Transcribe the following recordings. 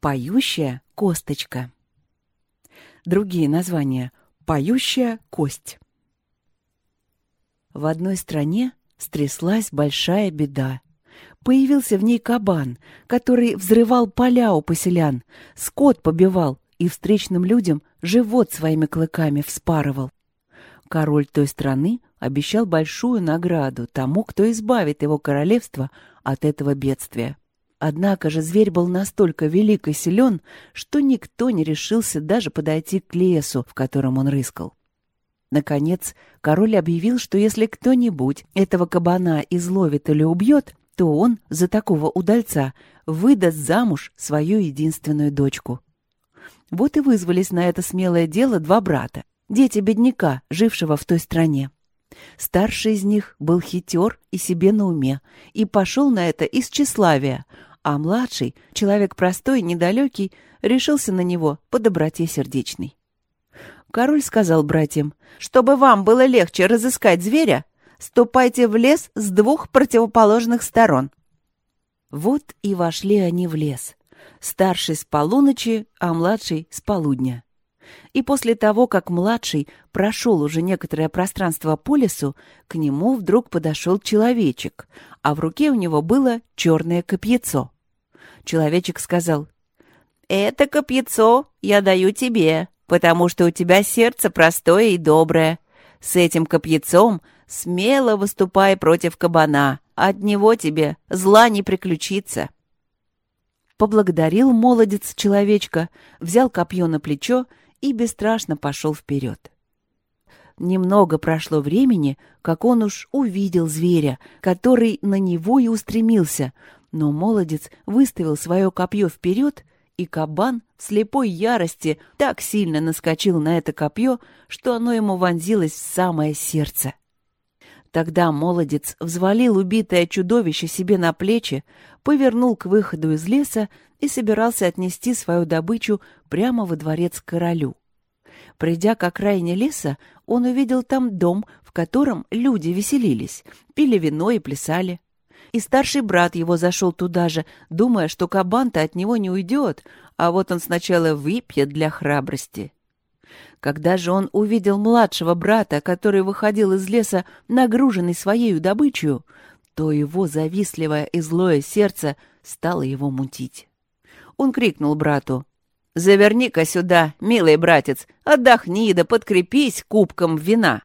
Поющая косточка. Другие названия. Поющая кость. В одной стране стряслась большая беда. Появился в ней кабан, который взрывал поля у поселян, скот побивал и встречным людям живот своими клыками вспарывал. Король той страны обещал большую награду тому, кто избавит его королевство от этого бедствия. Однако же зверь был настолько велик и силен, что никто не решился даже подойти к лесу, в котором он рыскал. Наконец, король объявил, что если кто-нибудь этого кабана изловит или убьет, то он за такого удальца выдаст замуж свою единственную дочку. Вот и вызвались на это смелое дело два брата, дети бедняка, жившего в той стране. Старший из них был хитер и себе на уме, и пошел на это из тщеславия, а младший, человек простой, недалекий, решился на него по доброте сердечной. Король сказал братьям, «Чтобы вам было легче разыскать зверя, ступайте в лес с двух противоположных сторон». Вот и вошли они в лес. Старший с полуночи, а младший с полудня. И после того, как младший прошел уже некоторое пространство по лесу, к нему вдруг подошел человечек, а в руке у него было черное копьецо. Человечек сказал, «Это копьецо я даю тебе, потому что у тебя сердце простое и доброе. С этим копьецом смело выступай против кабана, от него тебе зла не приключится». Поблагодарил молодец человечка, взял копье на плечо и бесстрашно пошел вперед. Немного прошло времени, как он уж увидел зверя, который на него и устремился, но молодец выставил свое копье вперед, и кабан в слепой ярости так сильно наскочил на это копье, что оно ему вонзилось в самое сердце. Тогда молодец взвалил убитое чудовище себе на плечи, повернул к выходу из леса и собирался отнести свою добычу прямо во дворец к королю. Придя к окраине леса, он увидел там дом, в котором люди веселились, пили вино и плясали. И старший брат его зашел туда же, думая, что кабан-то от него не уйдет, а вот он сначала выпьет для храбрости. Когда же он увидел младшего брата, который выходил из леса, нагруженный своей добычей, то его завистливое и злое сердце стало его мутить. Он крикнул брату. «Заверни-ка сюда, милый братец, отдохни да подкрепись кубком вина».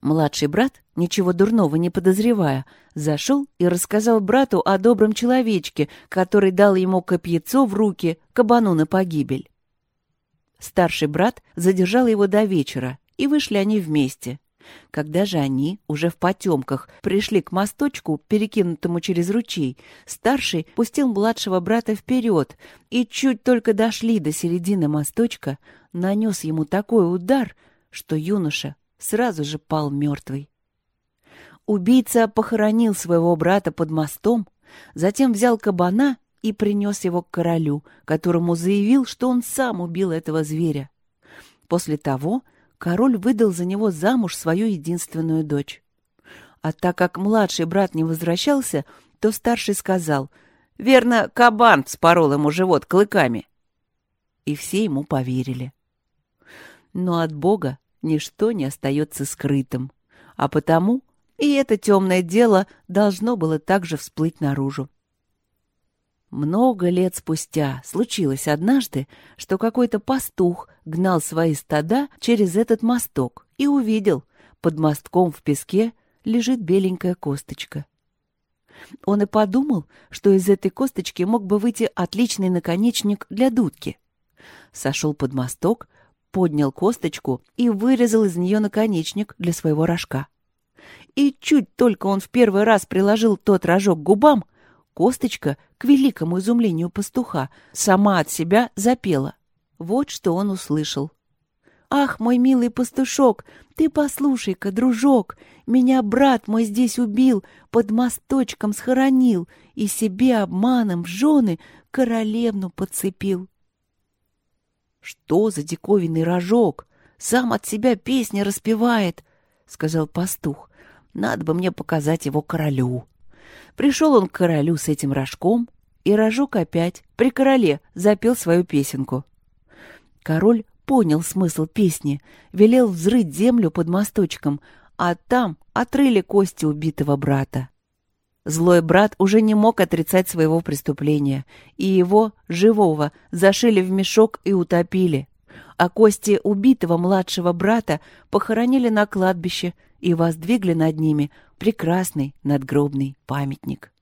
Младший брат, ничего дурного не подозревая, зашел и рассказал брату о добром человечке, который дал ему копьецо в руки, кабану на погибель. Старший брат задержал его до вечера, и вышли они вместе. Когда же они, уже в потемках, пришли к мосточку, перекинутому через ручей, старший пустил младшего брата вперед, и чуть только дошли до середины мосточка, нанес ему такой удар, что юноша сразу же пал мертвый. Убийца похоронил своего брата под мостом, затем взял кабана и принес его к королю, которому заявил, что он сам убил этого зверя. После того король выдал за него замуж свою единственную дочь. А так как младший брат не возвращался, то старший сказал, «Верно, кабан спорол ему живот клыками». И все ему поверили. Но от Бога ничто не остается скрытым, а потому и это темное дело должно было также всплыть наружу. Много лет спустя случилось однажды, что какой-то пастух гнал свои стада через этот мосток и увидел, под мостком в песке лежит беленькая косточка. Он и подумал, что из этой косточки мог бы выйти отличный наконечник для дудки. Сошел под мосток, поднял косточку и вырезал из нее наконечник для своего рожка. И чуть только он в первый раз приложил тот рожок к губам, косточка, к великому изумлению пастуха, сама от себя запела. Вот что он услышал. «Ах, мой милый пастушок, ты послушай-ка, дружок, меня брат мой здесь убил, под мосточком схоронил и себе обманом в жены королевну подцепил». «Что за диковинный рожок? Сам от себя песни распевает», — сказал пастух. «Надо бы мне показать его королю». Пришел он к королю с этим рожком, и Рожок опять при короле запел свою песенку. Король понял смысл песни, велел взрыть землю под мосточком, а там отрыли кости убитого брата. Злой брат уже не мог отрицать своего преступления, и его, живого, зашили в мешок и утопили. А кости убитого младшего брата похоронили на кладбище и воздвигли над ними прекрасный надгробный памятник.